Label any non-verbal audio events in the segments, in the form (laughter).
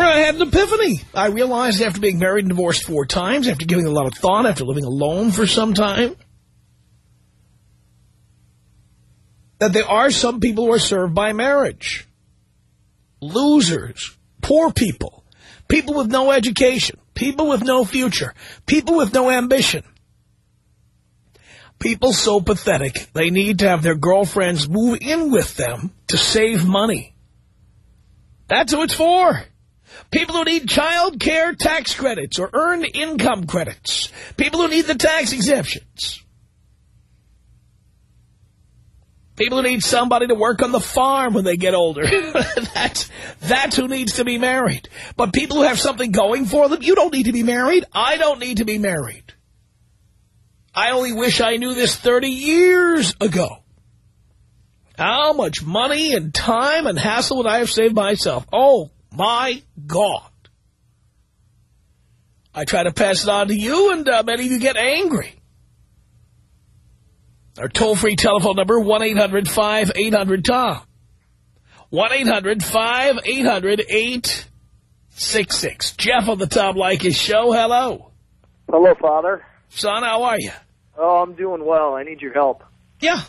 Where I had an epiphany. I realized after being married and divorced four times, after giving a lot of thought, after living alone for some time, that there are some people who are served by marriage. Losers, poor people, people with no education, people with no future, people with no ambition. People so pathetic, they need to have their girlfriends move in with them to save money. That's who it's for. People who need child care tax credits or earned income credits. People who need the tax exemptions. People who need somebody to work on the farm when they get older. (laughs) that's, that's who needs to be married. But people who have something going for them, you don't need to be married. I don't need to be married. I only wish I knew this 30 years ago. How much money and time and hassle would I have saved myself? Oh, my God. I try to pass it on to you, and uh, many of you get angry. Our toll-free telephone number, 1-800-5800-TOM. 1-800-5800-866. Jeff on the Tom Leykis show. Hello. Hello, Father. Son, how are you? Oh, I'm doing well. I need your help. Yeah.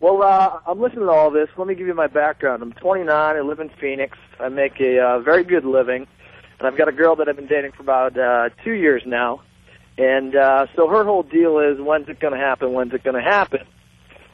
Well, uh, I'm listening to all this. Let me give you my background. I'm 29. I live in Phoenix. I make a uh, very good living. And I've got a girl that I've been dating for about uh, two years now. And uh, so her whole deal is, when's it going to happen? When's it going to happen?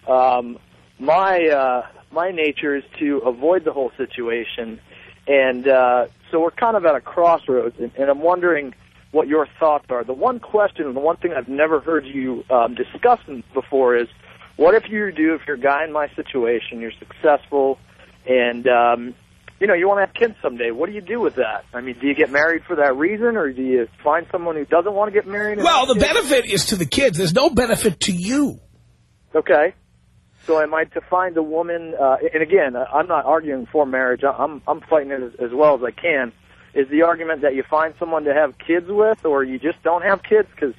Um, my uh, my nature is to avoid the whole situation. And uh, so we're kind of at a crossroads. And, and I'm wondering what your thoughts are. The one question the one thing I've never heard you um, discuss before is, what if you do, if you're a guy in my situation, you're successful, and, um, you know, you want to have kids someday, what do you do with that? I mean, do you get married for that reason, or do you find someone who doesn't want to get married? Well, the benefit is to the kids. There's no benefit to you. Okay. So am I to find a woman, uh, and again, I'm not arguing for marriage. I'm, I'm fighting it as, as well as I can. Is the argument that you find someone to have kids with, or you just don't have kids because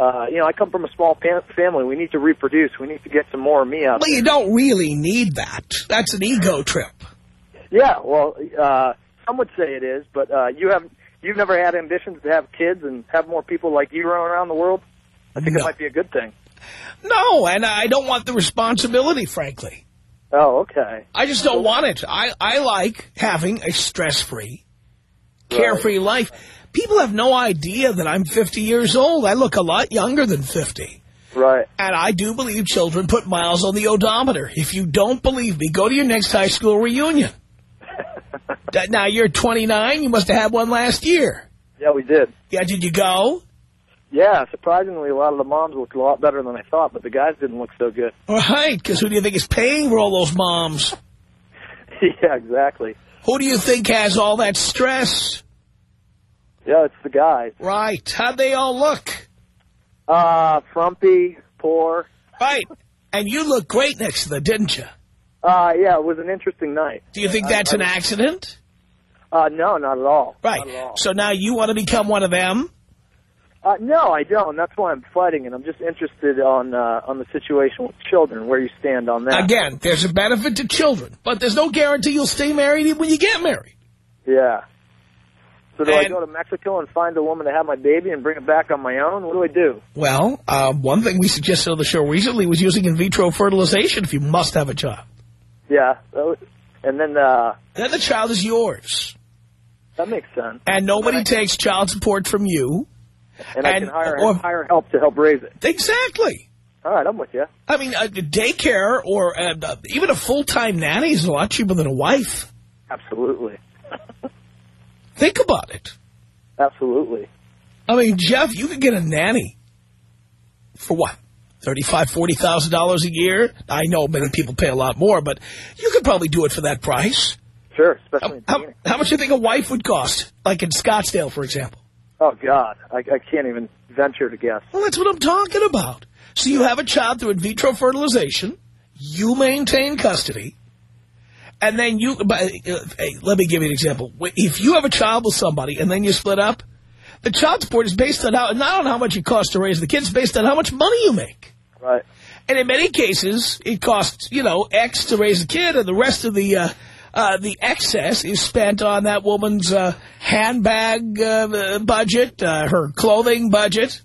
uh, you know, I come from a small family. We need to reproduce. We need to get some more of me out. Well, you don't really need that. That's an ego trip. Yeah, well, uh, some would say it is, but uh, you have you've never had ambitions to have kids and have more people like you run around the world. I think no. it might be a good thing. No, and I don't want the responsibility, frankly. Oh, okay. I just don't want it. I I like having a stress-free, carefree right. life. People have no idea that I'm 50 years old. I look a lot younger than 50. Right. And I do believe children put miles on the odometer. If you don't believe me, go to your next high school reunion. Now, you're 29. You must have had one last year. Yeah, we did. Yeah, did you go? Yeah, surprisingly, a lot of the moms looked a lot better than I thought, but the guys didn't look so good. All right, because who do you think is paying for all those moms? (laughs) yeah, exactly. Who do you think has all that stress? Yeah, it's the guys. Right. How'd they all look? Uh, frumpy, poor. Right. And you look great next to them, didn't you? Uh, yeah, it was an interesting night. Do you think that's I, an accident? Uh, no, not at all. Right. At all. So now you want to become one of them? Uh, no, I don't. That's why I'm fighting, and I'm just interested on uh, on the situation with children, where you stand on that. Again, there's a benefit to children, but there's no guarantee you'll stay married when you get married. Yeah. So do and, I go to Mexico and find a woman to have my baby and bring it back on my own? What do I do? Well, uh, one thing we suggested on the show recently was using in vitro fertilization if you must have a child. Yeah. And then... Uh, then the child is yours. That makes sense. And nobody takes child support from you. And, I can hire or- hire help to help raise it. Exactly. All right, I'm with you. I mean, uh, daycare or uh, uh, even a full-time nanny is a lot cheaper than a wife. Absolutely. (laughs) Think about it. Absolutely. I mean, Jeff, you could get a nanny for what? Thirty-five, forty thousand dollars a year. I know many people pay a lot more, but you could probably do it for that price. Sure, especially in How, how much do you think a wife would cost? Like in Scottsdale, for example. Oh, God. I, I can't even venture to guess. Well, that's what I'm talking about. So you have a child through in vitro fertilization. You maintain custody. And then you, but, uh, hey, let me give you an example. If you have a child with somebody and then you split up, the child support is based on how, not on how much it costs to raise the kids, based on how much money you make. Right. And in many cases, it costs, you know, X to raise a kid, and the rest of the uh, uh, the excess is spent on that woman's uh, handbag uh, budget, uh, her clothing budget,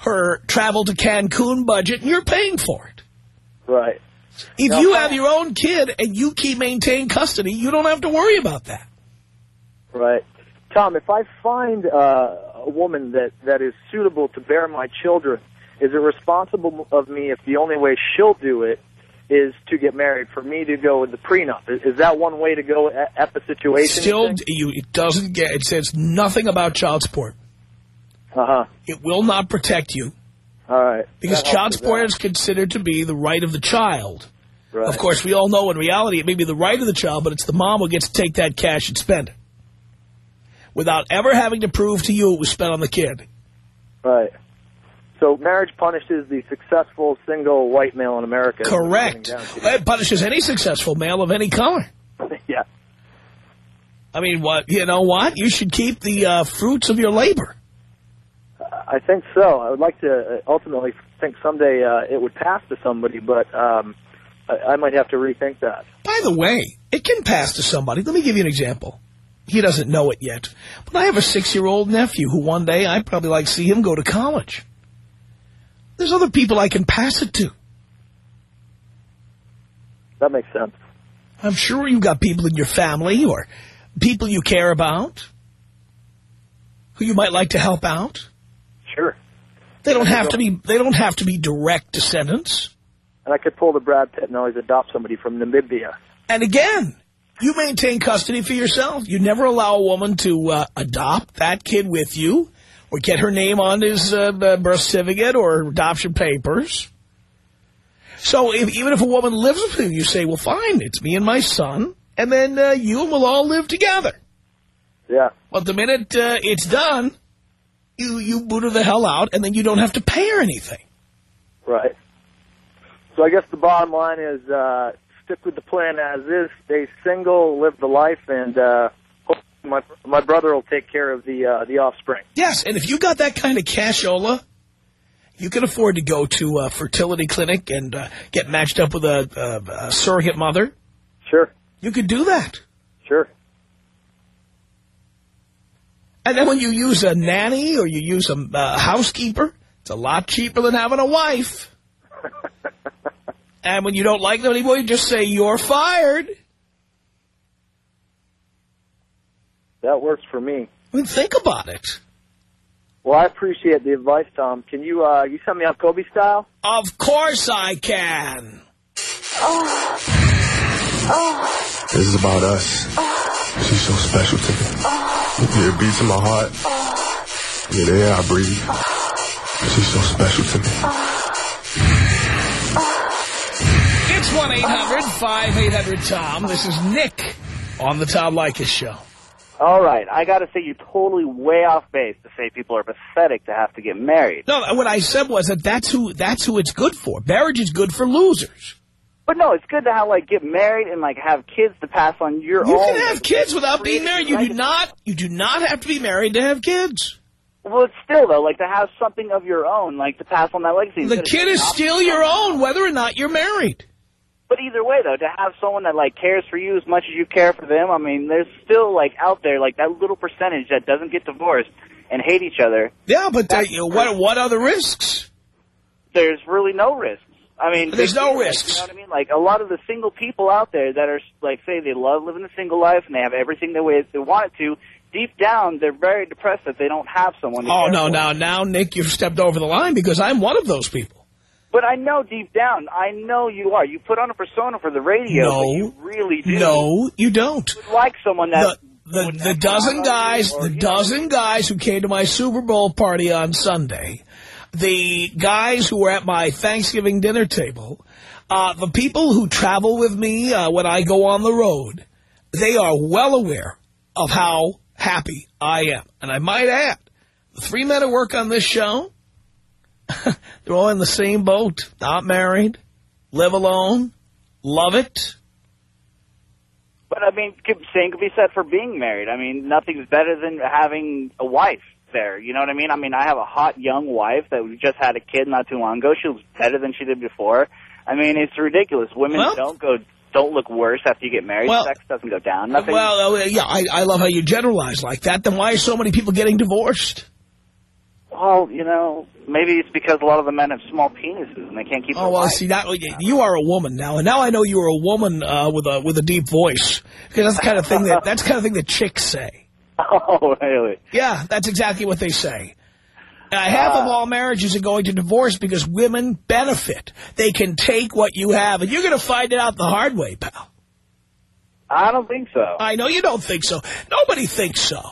her travel to Cancun budget, and you're paying for it. Right. If Now, you have your own kid and you keep maintain custody, you don't have to worry about that. Right. Tom, if I find uh, a woman that, that is suitable to bear my children, is it responsible of me if the only way she'll do it is to get married, for me to go with the prenup? Is, that one way to go at, at the situation? Still, you, it doesn't get, it says nothing about child support. Uh-huh. It will not protect you All right. because child support is considered to be the right of the child. Right. Of course, we all know in reality it may be the right of the child, but it's the mom who gets to take that cash and spend it. Without ever having to prove to you it was spent on the kid. Right. So marriage punishes the successful single white male in America. is what we're Correct. getting down to. It punishes any successful male of any color. (laughs) yeah. I mean, what you know what? You should keep the uh, fruits of your labor. I think so. I would like to uh, ultimately think someday uh, it would pass to somebody, but um, I, I might have to rethink that. By the way, it can pass to somebody. Let me give you an example. He doesn't know it yet. But I have a six-year-old nephew who one day I'd probably like to see him go to college. There's other people I can pass it to. That makes sense. I'm sure you've got people in your family or people you care about who you might like to help out. Sure. They don't have to be they don't have to be direct descendants. And I could pull the Brad Pitt and always adopt somebody from Namibia. And again, you maintain custody for yourself. You never allow a woman to uh, adopt that kid with you or get her name on his uh, birth certificate or adoption papers. So if, even if a woman lives with you, you say, well, fine, it's me and my son, and then uh, you and we'll all live together. Yeah. But the minute uh, it's done, you, you boot her the hell out, and then you don't have to pay her anything. Right. So I guess the bottom line is uh, stick with the plan as is, stay single, live the life, and uh, my my brother will take care of the uh, the offspring. Yes, and if you got that kind of cashola, you can afford to go to a fertility clinic and uh, get matched up with a, a, a surrogate mother. Sure. You could do that. Sure. And then when you use a nanny or you use a uh, housekeeper, it's a lot cheaper than having a wife. (laughs) and when you don't like them anymore, you just say, you're fired. That works for me. I mean, think about it. Well, I appreciate the advice, Tom. Can you uh, you send me out Kobe style? Of course I can. oh This is about us. She's so special to me. Yeah, it beats in my heart. Yeah, the air I breathe. She's so special to me. It's 1-800-5800-TOM. This is Nick on the Tom Leykis Show. All right, I got to say you're totally way off base to say people are pathetic to have to get married. No, what I said was that that's who that's who it's good for. Marriage is good for losers. But no, it's good to have like get married and like have kids to pass on your You own. can have kids without being married. You do not. You do not have to be married to have kids. Well, it's still though, like to have something of your own, like to pass on that legacy. The kid is still your own, whether or not you're married. But either way, though, to have someone that like cares for you as much as you care for them, I mean, there's still like out there like that little percentage that doesn't get divorced and hate each other. Yeah, but uh, you know, what what are the risks? There's really no risks. I mean, There's no like, risks. You know what I mean? Like a lot of the single people out there that are like, say they love living a single life and they have everything the way they want it to. deep down, they're very depressed that they don't have someone. Oh, no, now, now, Nick, you've stepped over the line because I'm one of those people. But I know deep down, I know you are. You put on a persona for the radio, No. but you really do. No, you don't. You would like someone that... The, the, the dozen guys, or, the you know, dozen guys who came to my Super Bowl party on Sunday, the guys who were at my Thanksgiving dinner table, uh, the people who travel with me uh, when I go on the road, they are well aware of how happy I am. And I might add, the three men who work on this show, (laughs) they're all in the same boat, not married, live alone, love it. But, I mean, same could be said for being married. I mean, nothing's better than having a wife there. You know what I mean? I mean, I have a hot young wife that we just had a kid not too long ago. She looks better than she did before. I mean, it's ridiculous. Women Well- don't go, don't look worse after you get married. Well- Sex doesn't go down. Nothing. Well, uh, yeah, I, I love how you generalize like that. Then why are so many people getting divorced? Well, you know, maybe it's because a lot of the men have small penises and they can't keep. Oh well, wife. see that you are a woman now, and now I know you are a woman uh, with a with a deep voice because that's the kind of thing that that's the kind of thing that chicks say. (laughs) Oh, really? Yeah, that's exactly what they say. Uh, half of all marriages are going to divorce because women benefit. They can take what you have, and you're going to find it out the hard way, pal. I don't think so. I know you don't think so. Nobody thinks so.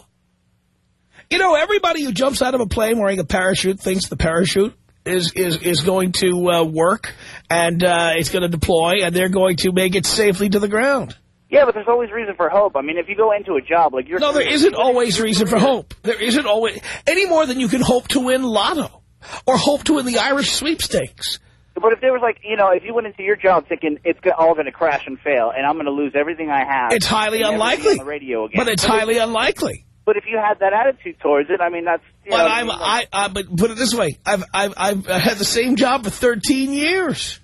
You know, everybody who jumps out of a plane wearing a parachute thinks the parachute is is is going to uh, work and uh, it's going to deploy and they're going to make it safely to the ground. Yeah, but there's always reason for hope. I mean, if you go into a job like you're... No, there isn't always reason for hope. There isn't always any more than you can hope to win lotto or hope to win the Irish sweepstakes. But if there was like, you know, if you went into your job thinking it's all going to crash and fail and I'm going to lose everything I have... It's highly and never be unlikely. On the radio again. But it's highly unlikely. But if you had that attitude towards it, I mean, that's... But know, I'm I, I but put it this way, I've I've I've had the same job for 13 years.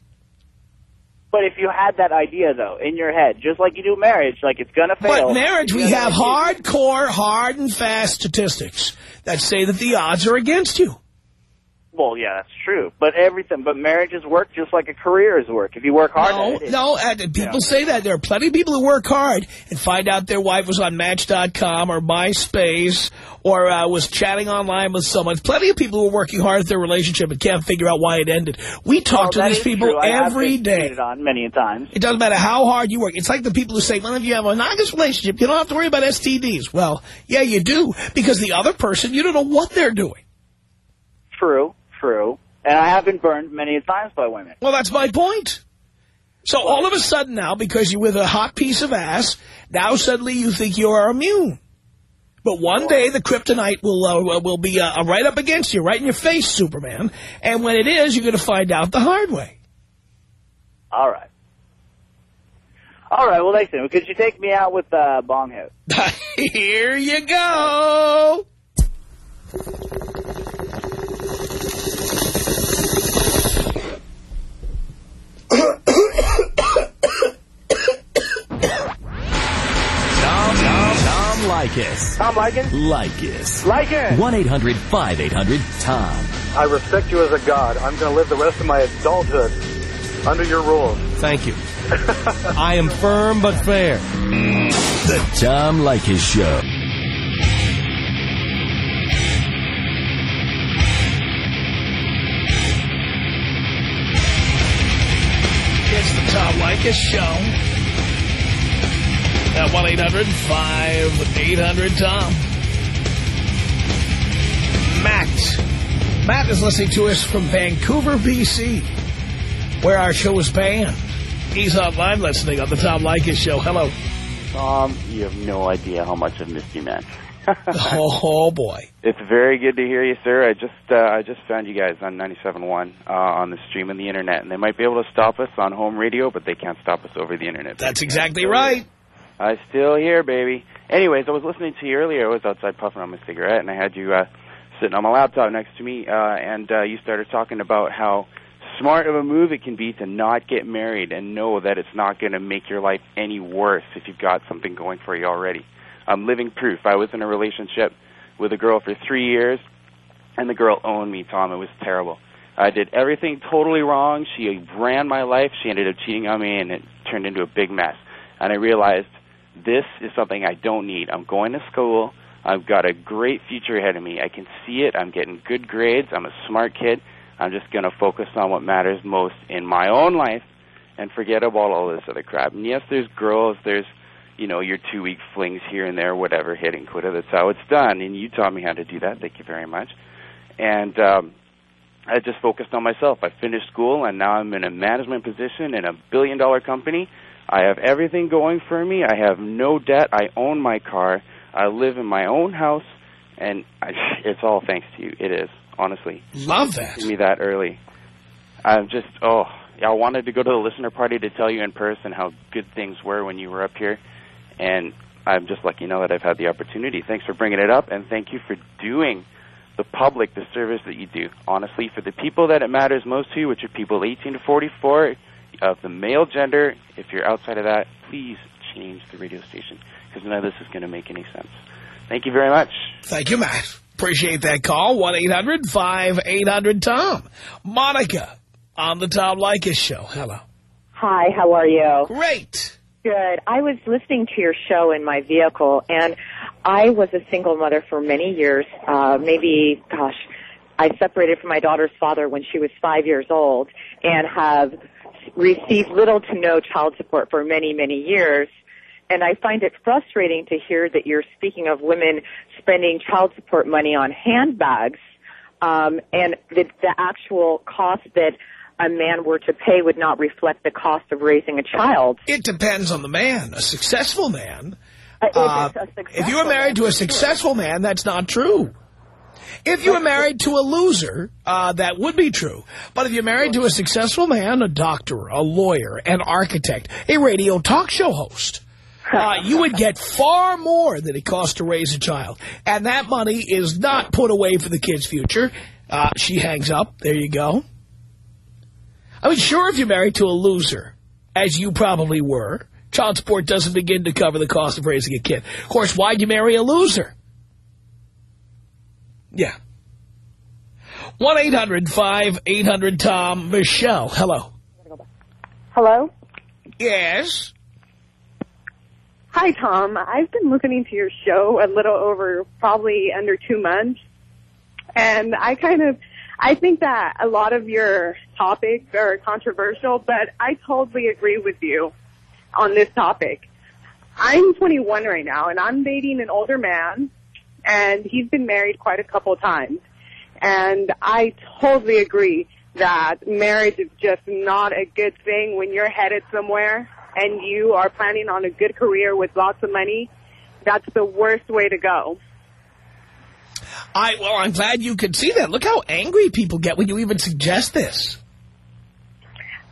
But if you had that idea, though, in your head, just like you do marriage, like it's going to fail... But marriage, we have hardcore, hard and fast statistics that say that the odds are against you. Well, yeah, that's true. But everything, but marriages work just like a career is work. If you work hard No, it, no, and people Yeah. say that. There are plenty of people who work hard and find out their wife was on Match.com or MySpace or uh, was chatting online with someone. Plenty of people who are working hard at their relationship and can't figure out why it ended. We talk Well, to these people true. Been day. on many a times. It doesn't matter how hard you work. It's like the people who say, well, if you have a monogamous relationship, you don't have to worry about STDs. Well, yeah, you do, because the other person, you don't know what they're doing. True, true. And I have been burned many times by women. Well, that's my point. So all of a sudden now, because you're with a hot piece of ass, now suddenly you think you are immune. But one day the kryptonite will uh, will be uh, right up against you, right in your face, Superman. And when it is, you're going to find out the hard way. All right. All right, well, listen, could you take me out with uh, Bong Hit? (laughs) Here you go. Tom, Tom, Tom Likas. Tom Liken? Likas. Liken! 1-800-5800-TOM. I respect you as a god. I'm going to live the rest of my adulthood under your rules. Thank you. (laughs) I am firm but fair. The Tom Leykis Show. Leykis Show. At 1-800-5800-TOM. Matt. Matt is listening to us from Vancouver, B.C., where our show is banned. He's online listening on the Tom Leykis Show. Hello. Tom, you have no idea how much I've missed you, man. (laughs) Oh, boy. It's very good to hear you, sir. I just uh, I just found you guys on 97.1 uh, on the stream on the internet, and they might be able to stop us on home radio, but they can't stop us over the internet. That's exactly right. I still here, baby. Anyways, I was listening to you earlier. I was outside puffing on my cigarette, and I had you uh, sitting on my laptop next to me, uh, and uh, you started talking about how smart of a move it can be to not get married and know that it's not going to make your life any worse if you've got something going for you already. I'm living proof. I was in a relationship with a girl for three years, and the girl owned me, Tom. It was terrible. I did everything totally wrong. She ran my life. She ended up cheating on me, and it turned into a big mess. And I realized this is something I don't need. I'm going to school. I've got a great future ahead of me. I can see it. I'm getting good grades. I'm a smart kid. I'm just going to focus on what matters most in my own life and forget about all this other crap. And yes, there's girls, there's, you know, your two week flings here and there, whatever, hitting quit. That's how it's done. And you taught me how to do that. Thank you very much. And um, I just focused on myself. I finished school, and now I'm in a management position in a billion dollar company. I have everything going for me. I have no debt. I own my car. I live in my own house, and I, (laughs) it's all thanks to you. It is, honestly. Love that. Give me that early. I'm just, oh, I wanted to go to the listener party to tell you in person how good things were when you were up here, and I'm just lucky now that I've had the opportunity. Thanks for bringing it up, and thank you for doing the public the service that you do. Honestly, for the people that it matters most to, which are people 18 to 44 of the male gender, if you're outside of that, please change the radio station because none of this is going to make any sense. Thank you very much. Thank you, Matt. Appreciate that call. 1-800-5800-TOM. Monica on the Tom Leykis show. Hello. Hi, how are you? Great. Good. I was listening to your show in my vehicle, and I was a single mother for many years. Uh, maybe, gosh, I separated from my daughter's father when she was five years old and have received little to no child support for many, many years. And I find it frustrating to hear that you're speaking of women spending child support money on handbags, um, and the, the actual cost that a man were to pay would not reflect the cost of raising a child. It depends on the man. A successful man. Uh, if Uh, a successful if you were married to a successful man, that's not true. If you were married to a loser, uh, that would be true. But if you're married to a successful man, a doctor, a lawyer, an architect, a radio talk show host, uh, (laughs) you would get far more than it costs to raise a child. And that money is not put away for the kid's future. Uh, she hangs up. There you go. I mean, sure, if you're married to a loser, as you probably were, child support doesn't begin to cover the cost of raising a kid. Of course, why'd you marry a loser? Yeah. 1-800-5800-TOM. Michelle, hello. Hello? Yes? Hi, Tom. I've been listening to your show a little over probably under two months. And I kind of, I think that a lot of your topics are controversial, but I totally agree with you on this topic. I'm 21 right now and I'm dating an older man and he's been married quite a couple times. And I totally agree that marriage is just not a good thing when you're headed somewhere and you are planning on a good career with lots of money. That's the worst way to go. I Well, I'm glad you could see that. Look how angry people get when you even suggest this.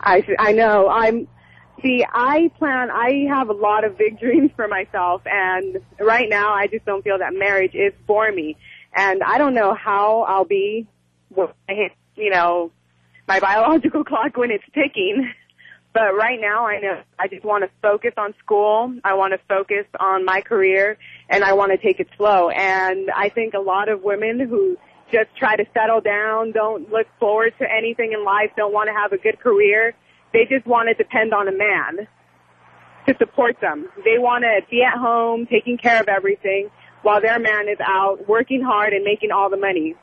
I I know. I'm see. I plan. I have a lot of big (laughs) dreams for myself, and right now I just don't feel that marriage is for me. And I don't know how I'll be I hit, you know, my biological (laughs) clock when it's ticking. But right now I know I just want to focus on school. I want to focus on my career and I want to take it slow. And I think a lot of women who just try to settle down, don't look forward to anything in life, don't want to have a good career, they just want to depend on a man to support them. They want to be at home taking care of everything while their man is out working hard and making all the money.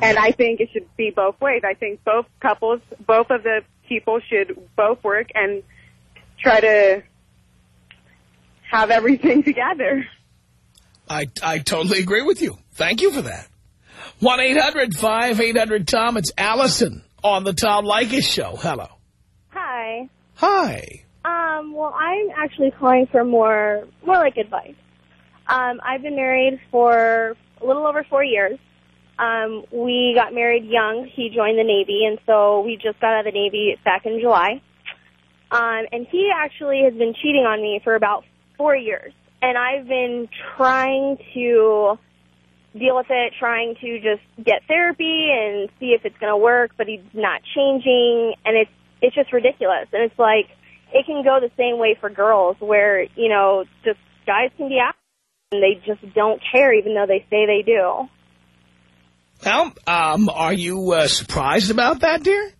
And I think it should be both ways. I think both couples, both of the people should both work and try to have everything (laughs) together. I, I totally agree with you. Thank you for that. 1-800-5800-TOM. It's Allison on the Tom Leykis Show. Hello. Hi. Hi. Um, well, I'm actually calling for more, more like advice. Um, I've been married for a little over four years. Um, we got married young. He joined the Navy, and so we just got out of the Navy back in July. Um, and he actually has been cheating on me for about four years. And I've been trying to deal with it, trying to just get therapy and see if it's going to work, but he's not changing, and it's it's just ridiculous. And it's like it can go the same way for girls, where you know just guys can be out and they just don't care, even though they say they do. Well, um, are you uh, surprised about that, dear?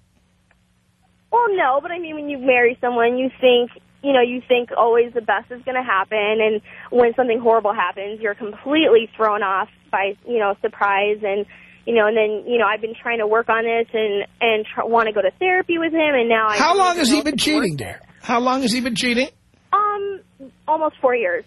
Well, no, but I mean, when you marry someone, you think you know, you think always the best is going to happen, and when something horrible happens, you're completely thrown off by, you know, surprise, and you know, and then you know, I've been trying to work on this and and tr- want to go to therapy with him, and now I. How long has he been cheating there? How long has he been cheating? Um, almost four years.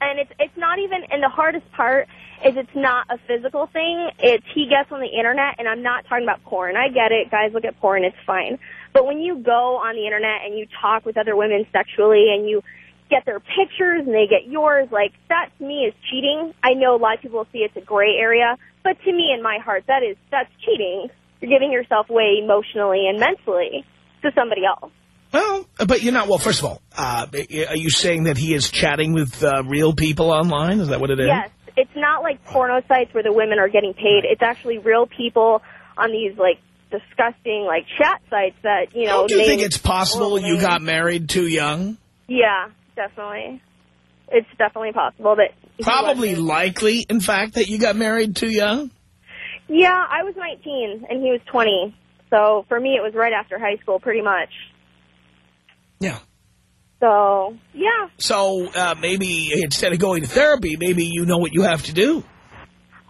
And it's it's not even, and the hardest part is it's not a physical thing. It's he gets on the internet, and I'm not talking about porn. I get it. Guys look at porn. It's fine. But when you go on the internet and you talk with other women sexually and you get their pictures and they get yours, like, that to me is cheating. I know a lot of people see it's a gray area, but to me, in my heart, that is, that's cheating. You're giving yourself away emotionally and mentally to somebody else. Well, but you're not. Well, first of all, uh, are you saying that he is chatting with uh, real people online? Is that what it is? Yes. It's not like porno sites where the women are getting paid. It's actually real people on these, like, disgusting, like, chat sites that, you know... Don't you think it's possible you got married too young? Yeah, definitely. It's definitely possible that... Probably likely, in fact, that you got married too young? Yeah, I was 19, and he was 20. So, for me, it was right after high school, pretty much. Yeah. So, yeah. So uh, maybe instead of going to therapy, maybe you know what you have to do.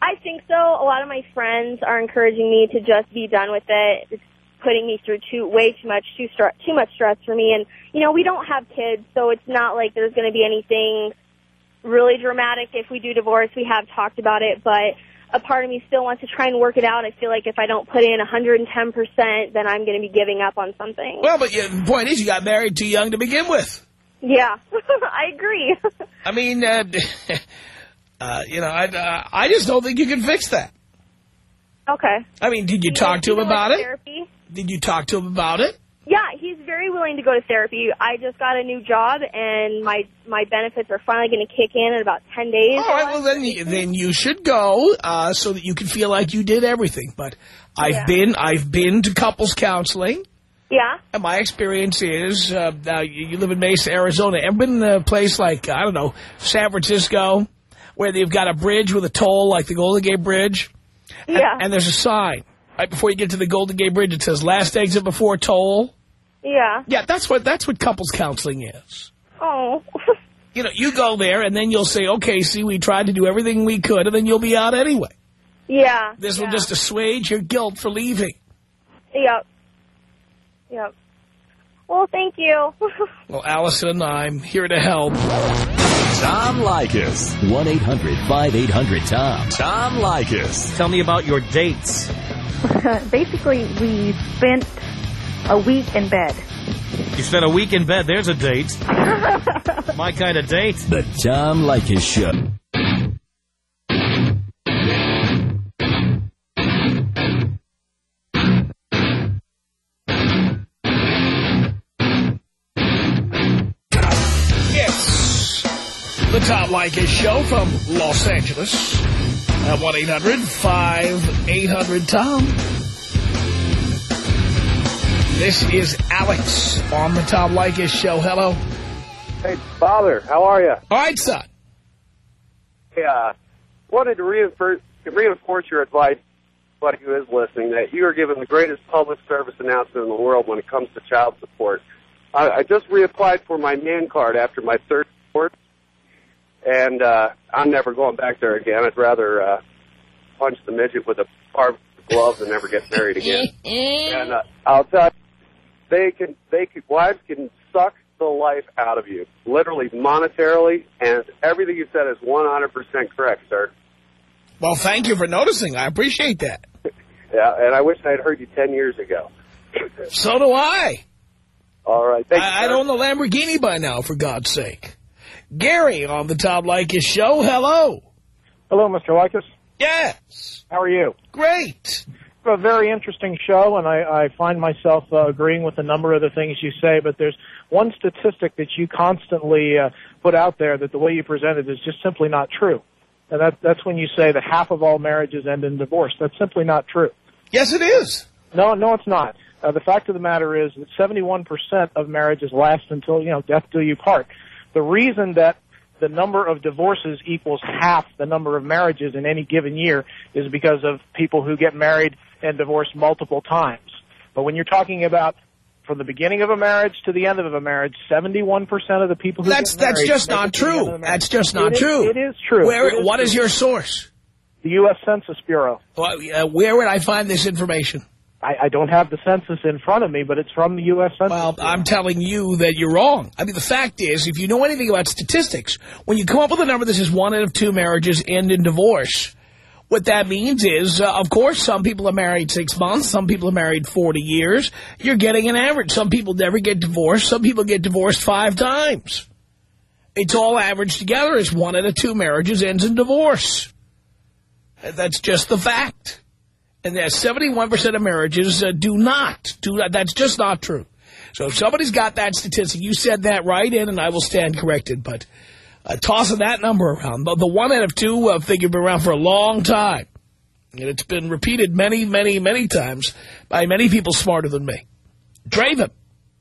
I think so. A lot of my friends are encouraging me to just be done with it. It's putting me through too way too much too too much stress for me. And you know, we don't have kids, so it's not like there's going to be anything really dramatic if we do divorce. We have talked about it, but a part of me still wants to try and work it out. I feel like if I don't put in 110%, then I'm going to be giving up on something. Well, but the point is you got married too young to begin with. Yeah, (laughs) I agree. I mean, uh, (laughs) uh, you know, I, uh, I just don't think you can fix that. okay. I mean, did you talk to him you about to it? Therapy? Did you talk to him about it? Very willing to go to therapy. I just got a new job, and my my benefits are finally going to kick in in about ten days. All right, well, then, you- then you should go uh, so that you can feel like you did everything. But I've Yeah. been I've been to couples counseling. Yeah. And my experience is, uh, now you you live in Mesa, Arizona. Ever been in a place like, I don't know, San Francisco, where they've got a bridge with a toll like the Golden Gate Bridge? And- Yeah. And, there's a sign right before you get to the Golden Gate Bridge. It says, last exit before toll. Yeah. Yeah, that's what that's what couples counseling is. Oh. (laughs) You know, you go there and then you'll say, okay, see, we tried to do everything we could, and then you'll be out anyway. yeah. This yeah. will just assuage your guilt for leaving. Yep. Yep. Well, thank you. (laughs) Well, Allison, I'm here to help. Tom Leykis. 1-800-5800-TOM. Tom Leykis. Tell me about your dates. (laughs) Basically, we spent a week in bed. You spent a week in bed. There's a date. (laughs) My kind of date. The Tom Leykis Show. It's the Tom Leykis Show from Los Angeles uh, at 1-800-5800-TOM. This is Alex on the Tom Leykis Show. Hello. Hey, Father, how are you? All right, son. Hey, uh, wanted to reinforce, reinforce your advice, buddy who is listening, that you are giving the greatest public service announcement in the world when it comes to child support. I, I just reapplied for my man card after my third divorce, and uh, I'm never going back there again. I'd rather uh, punch the midget with a barbed glove than never get married again. (laughs) and uh, I'll tell you, they can, they can, wives can suck the life out of you, literally monetarily, and everything you said is 100% correct, sir. Well, thank you for noticing. I appreciate that. (laughs) Yeah, and I wish I had heard you 10 years ago. (laughs) So do I. All right, thank you. I, I don't know Lamborghini by now, for God's sake. Gary on the Tom Leykis Show. Hello. Hello, Mr. Leykis. Yes. How are you? Great. A very interesting show, and I, I find myself uh, agreeing with a number of the things you say, but there's one statistic that you constantly uh, put out there that the way you present it is just simply not true. And that, that's when you say that half of all marriages end in divorce. That's simply not true. Yes, it is. No, no, it's not. Uh, the fact of the matter is that 71% of marriages last until, you know, death do you part. The reason that the number of divorces equals half the number of marriages in any given year is because of people who get married and divorced multiple times. But when you're talking about from the beginning of a marriage to the end of a marriage, 71% of the people who That's that's just not it to the end of true. That's just not It is- true. it is true. Where? It is what is true. your source? The U.S. Census Bureau. Well, uh, where would I find this information? I, I don't have the census in front of me, but it's from the U.S. Census Well, I'm telling you that you're wrong. I mean, the fact is, if you know anything about statistics, when you come up with a number that says one out of two marriages end in divorce, what that means is, uh, of course, some people are married six months, some people are married 40 years. You're getting an average. Some people never get divorced. Some people get divorced five times. It's all averaged together as one out of two marriages ends in divorce. That's just the fact. And there's 71% of marriages uh, do not. Do not. That's just not true. So if somebody's got that statistic, you said that right in, and I will stand corrected. But uh, tossing that number around, the, the one out of two uh, figure been around for a long time. And it's been repeated many, many, many times by many people smarter than me. Draven,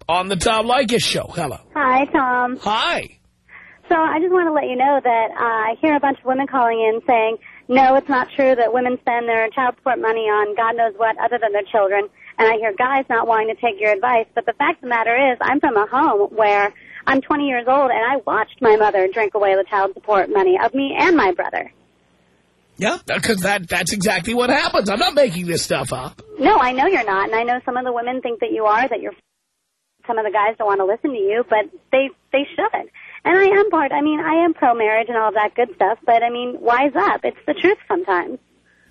on the Tom Leykis show. Hello. Hi, Tom. Hi. So I just want to let you know that uh, I hear a bunch of women calling in saying, no, it's not true that women spend their child support money on God knows what other than their children. And I hear guys not wanting to take your advice. But the fact of the matter is, I'm from a home where I'm 20 years old and I watched my mother drink away the child support money of me and my brother. Yeah, because that, that's exactly what happens. I'm not making this stuff up. No, I know you're not, and I know some of the women think that you are, that you're. Some of the guys don't want to listen to you, but they they should. And I am part. I mean, I am pro marriage and all that good stuff, but I mean, wise up. It's the truth sometimes.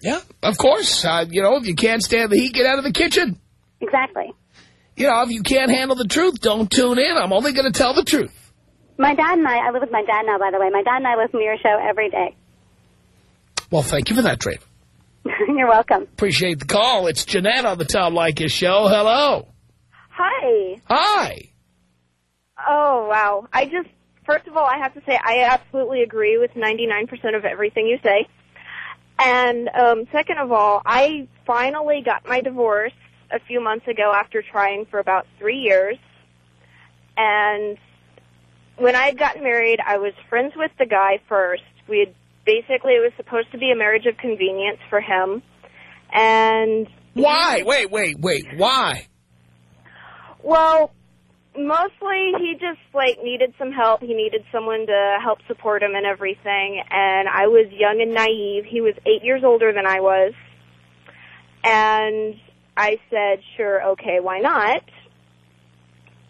Yeah, of course. Uh, you know, if you can't stand the heat, get out of the kitchen. Exactly. You know, if you can't handle the truth, don't tune in. I'm only going to tell the truth. My dad and I. I live with my dad now, by the way. My dad and I listen to your show every day. Well, thank you for that, Draven. (laughs) you're welcome. Appreciate the call. It's Jeanette on the Tom Leykis show. Hello. Hi. Hi. Oh, wow. I just, first of all, I have to say I absolutely agree with 99% of everything you say. And um, second of all, I finally got my divorce a few months ago after trying for about three years. And when I had gotten married, I was friends with the guy first. We had basically, it was supposed to be a marriage of convenience for him. And Why? Wait, wait, wait. Why? Well, mostly he just like needed some help. He needed someone to help support him and everything. And I was young and naive. He was eight years older than I was. And I said, sure, okay, why not?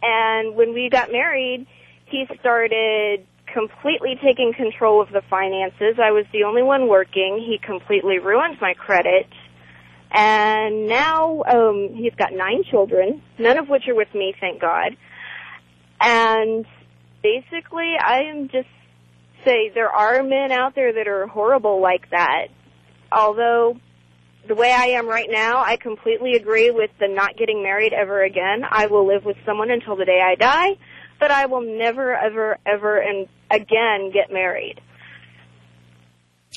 And when we got married, he started completely taking control of the finances. I was the only one working. He completely ruined my credit. And now um he's got nine children, none of which are with me, thank God. And basically I am just say there are men out there that are horrible like that. Although the way I am right now, I completely agree with the not getting married ever again. I will live with someone until the day I die, but I will never ever ever and again get married.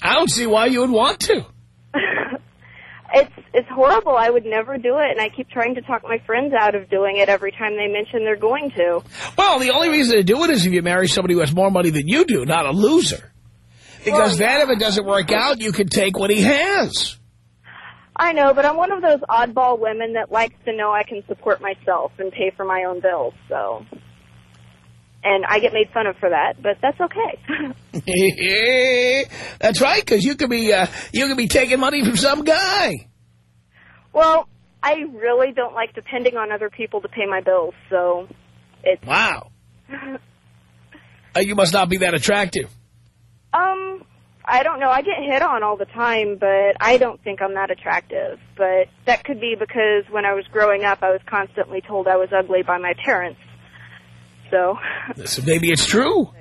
I don't see why you would want to. (laughs) It's it's horrible. I would never do it, and I keep trying to talk my friends out of doing it every time they mention they're going to. Well, the only reason to do it is if you marry somebody who has more money than you do, not a loser. Because then if it doesn't work out, you can take what he has. I know, but I'm one of those oddball women that likes to know I can support myself and pay for my own bills. So, and I get made fun of for that, but that's okay. (laughs) That's right, because you could be uh, you could be taking money from some guy. well, I really don't like depending on other people to pay my bills, so it's Wow. Uh, you must not be that attractive. Um, I don't know. I get hit on all the time, but I don't think I'm that attractive. But that could be because when I was growing up, I was constantly told I was ugly by my parents. So, (laughs) So maybe it's true.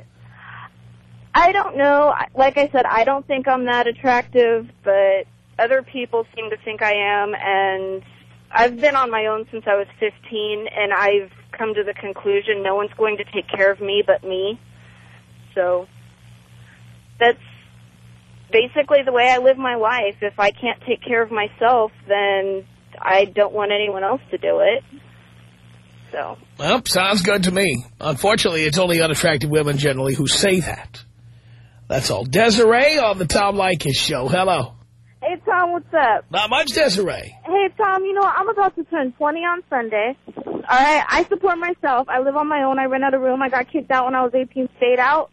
I don't know. Like I said, I don't think I'm that attractive, but other people seem to think I am, and I've been on my own since I was 15, and I've come to the conclusion no one's going to take care of me but me. So, that's basically the way I live my life. If I can't take care of myself, then I don't want anyone else to do it. So, Well, sounds good to me. Unfortunately, it's only unattractive women generally who say that. That's all. Desiree on the Tom Leykis show. Hello. Hey, Tom, what's up? Not much, Desiree. Hey, Tom, you know. I'm about to turn 20 on Sunday. All right, I support myself. I live on my own. I rent out a room. I got kicked out when I was 18, stayed out.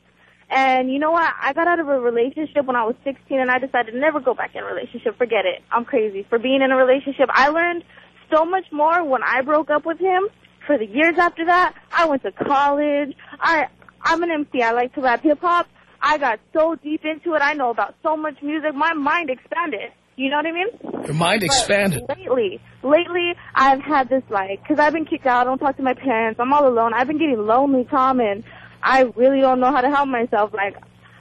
And you know what? I got out of a relationship when I was 16, and I decided to never go back in a relationship. Forget it. I'm crazy. For being in a relationship, I learned so much more when I broke up with him. For the years after that, I went to college. I, I'm an MC. I like to rap hip-hop. I got so deep into it. I know about so much music. My mind expanded. You know what I mean? Your mind But expanded. Lately, lately, I've had this like, because I've been kicked out. I don't talk to my parents. I'm all alone. I've been getting lonely, Tom, and I really don't know how to help myself. Like,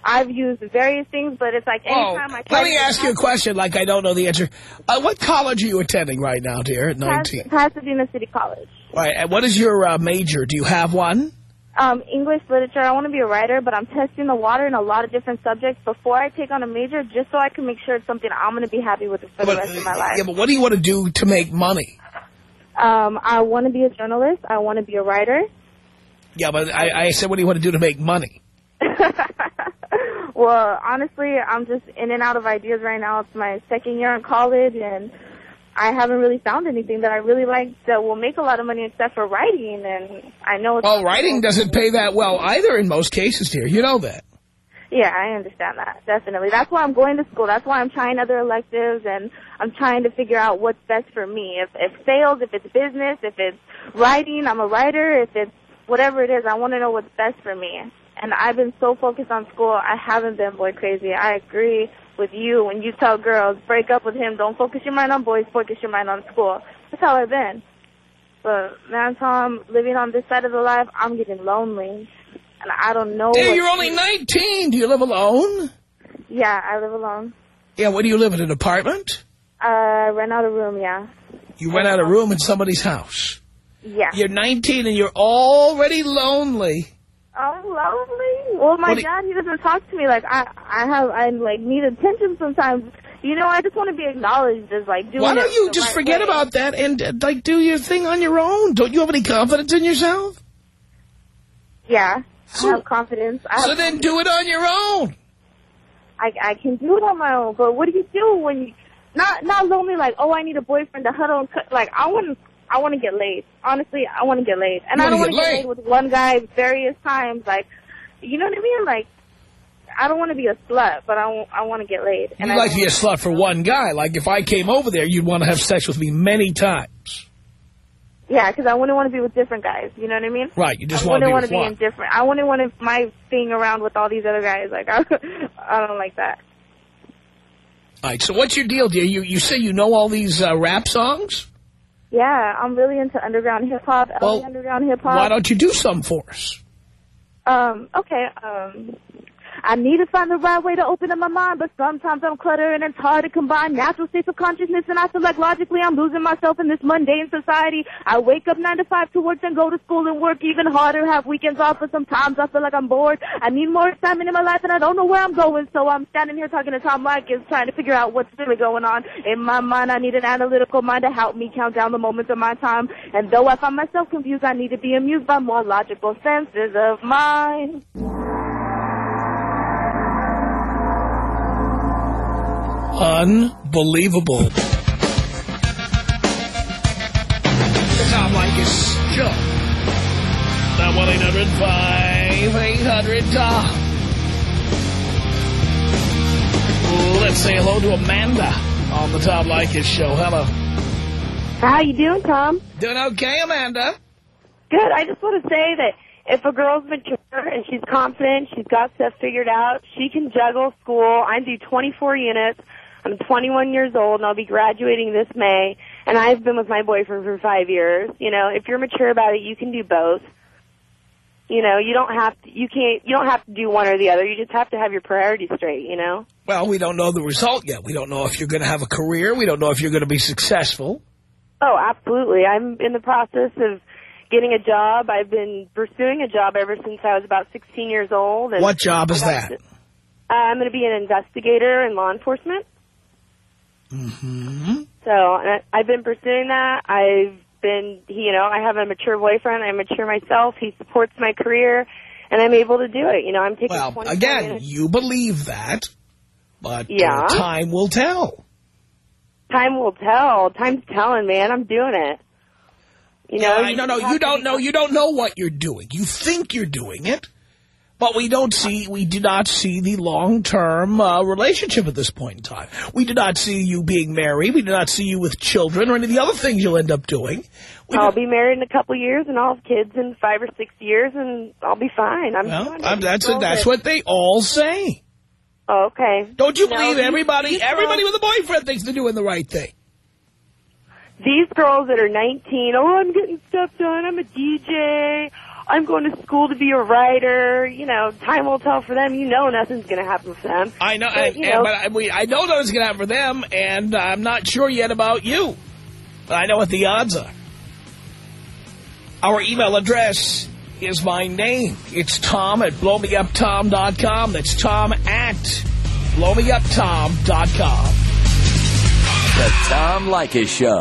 I've used various things, but it's like Oh, anytime I try let me ask you a question like I don't know the answer. Uh, what college are you attending right now, dear, at Pas- 19? Pasadena City College. All right, and what is your uh, major? Do you have one? Um, English literature. I want to be a writer, but I'm testing the water in a lot of different subjects before I take on a major, just so I can make sure it's something I'm going to be happy with for the rest of my life. Yeah, but what do you want to do to make money? Um, I want to be a journalist. I want to be a writer. Yeah, but I, I said, what do you want to do to make money? (laughs) Well, honestly, I'm just in and out of ideas right now. It's my second year in college, and I haven't really found anything that I really like that will make a lot of money except for writing. And I know it's Well, writing doesn't pay that well either in most cases, dear. You know that. Yeah, I understand that definitely. That's why I'm going to school. That's why I'm trying other electives, and I'm trying to figure out what's best for me. If if sales, if it's business, if it's writing, I'm a writer. If it's whatever it is, I want to know what's best for me. And I've been so focused on school, I haven't been boy crazy. I agree with you when you tell girls break up with him. Don't focus your mind on boys. Focus your mind on school. That's how I've been. But man, Tom, living on this side of the life, I'm getting lonely, and I don't know. What you're only 19. Do you live alone? Yeah, I live alone. Yeah, where do you live? In an apartment? Uh, rent out a room, yeah. You rent out a room in somebody's house. Yeah. You're 19 and you're already lonely. I'm lonely. Well, my What dad, he doesn't talk to me. Like, I, I have, I, like, need attention sometimes. You know, I just want to be acknowledged as, like, doing Why don't you just right forget way. about that and, uh, like, do your thing on your own? Don't you have any confidence in yourself? Yeah. I have confidence. I So have then do it on your own. I, I can do it on my own, but what do you do when you, not, not lonely, like, oh, I need a boyfriend to huddle and cut, like, I want I want to get laid. Honestly, I want to get laid. And I don't wanna get get laid with one guy various times, like, you know what I mean? Like, I don't want to be a slut, but I, I want to get laid. You'd I like to be a slut for one guy. Like, if I came over there, you'd want to have sex with me many times. Yeah, because I wouldn't want to be with different guys. You know what I mean? Right, you just want to wouldn't be want to be in different. I wouldn't want to my being around with all these other guys. Like I, (laughs) I don't like that. All right, so what's your deal, dear? You, you say you know all these uh, rap songs? Yeah, I'm really into underground hip hop. Well, underground hip hop. Why don't you do some for us? Um, okay, um, I need to find the right way to open up my mind, but sometimes I'm cluttered and it's hard to combine natural states of consciousness and I feel like logically I'm losing myself in this mundane society. I wake up nine to five to work, and go to school and work even harder, have weekends off, but sometimes I feel like I'm bored. I need more excitement in my life and I don't know where I'm going, so I'm standing here talking to Tom Leykis trying to figure out what's really going on. In my mind, I need an analytical mind to help me count down the moments of my time, and though I find myself confused, I need to be amused by more logical senses of mine. Unbelievable. The Tom Leykis Show. The 1-800-5800-TOM. Let's say hello to Amanda on the Tom Leykis Show. Hello. How you doing, Tom? Doing okay, Amanda? Good. I just want to say that if a girl's mature and she's confident, she's got stuff figured out, she can juggle school. I do 24 units. I'm 21 years old and I'll be graduating this May. And I've been with my boyfriend for five years. You know, if you're mature about it, you can do both. You know, you don't have to, you can't, you don't have to do one or the other. You just have to have your priorities straight, you know? Well, we don't know the result yet. We don't know if you're going to have a career. We don't know if you're going to be successful. Oh, absolutely. I'm in the process of getting a job. I've been pursuing a job ever since I was about 16 years old. And What job is that? to- Uh, I'm going to be an investigator in law enforcement. Mm-hmm. So uh, I've been pursuing that. I've been, you know, I have a mature boyfriend. I'm mature myself. He supports my career, and I'm able to do it. You know, I'm taking Well, again, minutes. you believe that, but uh, Yeah. time will tell. time will tell. Time's telling, man. I'm doing it. You know, Yeah, no, no, you don't know. You don't know what you're doing. You think you're doing it, but we don't see. We do not see the long-term uh, relationship at this point in time. We do not see you being married. We do not see you with children or any of the other things you'll end up doing. I'll be married in a couple years, and I'll have kids in five or six years, and I'll be fine. I'm Well. I'm, that's All that's what they all say. Oh, okay. Don't you No, believe these- everybody? these Everybody girls- with a boyfriend thinks they're doing the right thing. These girls that are 19, oh, I'm getting stuff done. I'm a DJ. I'm going to school to be a writer. You know, time will tell for them. You know nothing's going to happen for them. I know, But, and, you and- but I, we, I know that it's going to happen for them, and I'm not sure yet about you. But I know what the odds are. Our email address is my name. It's Tom at blowmeuptom.com. That's Tom at blowmeuptom.com. The Tom Leykis Show.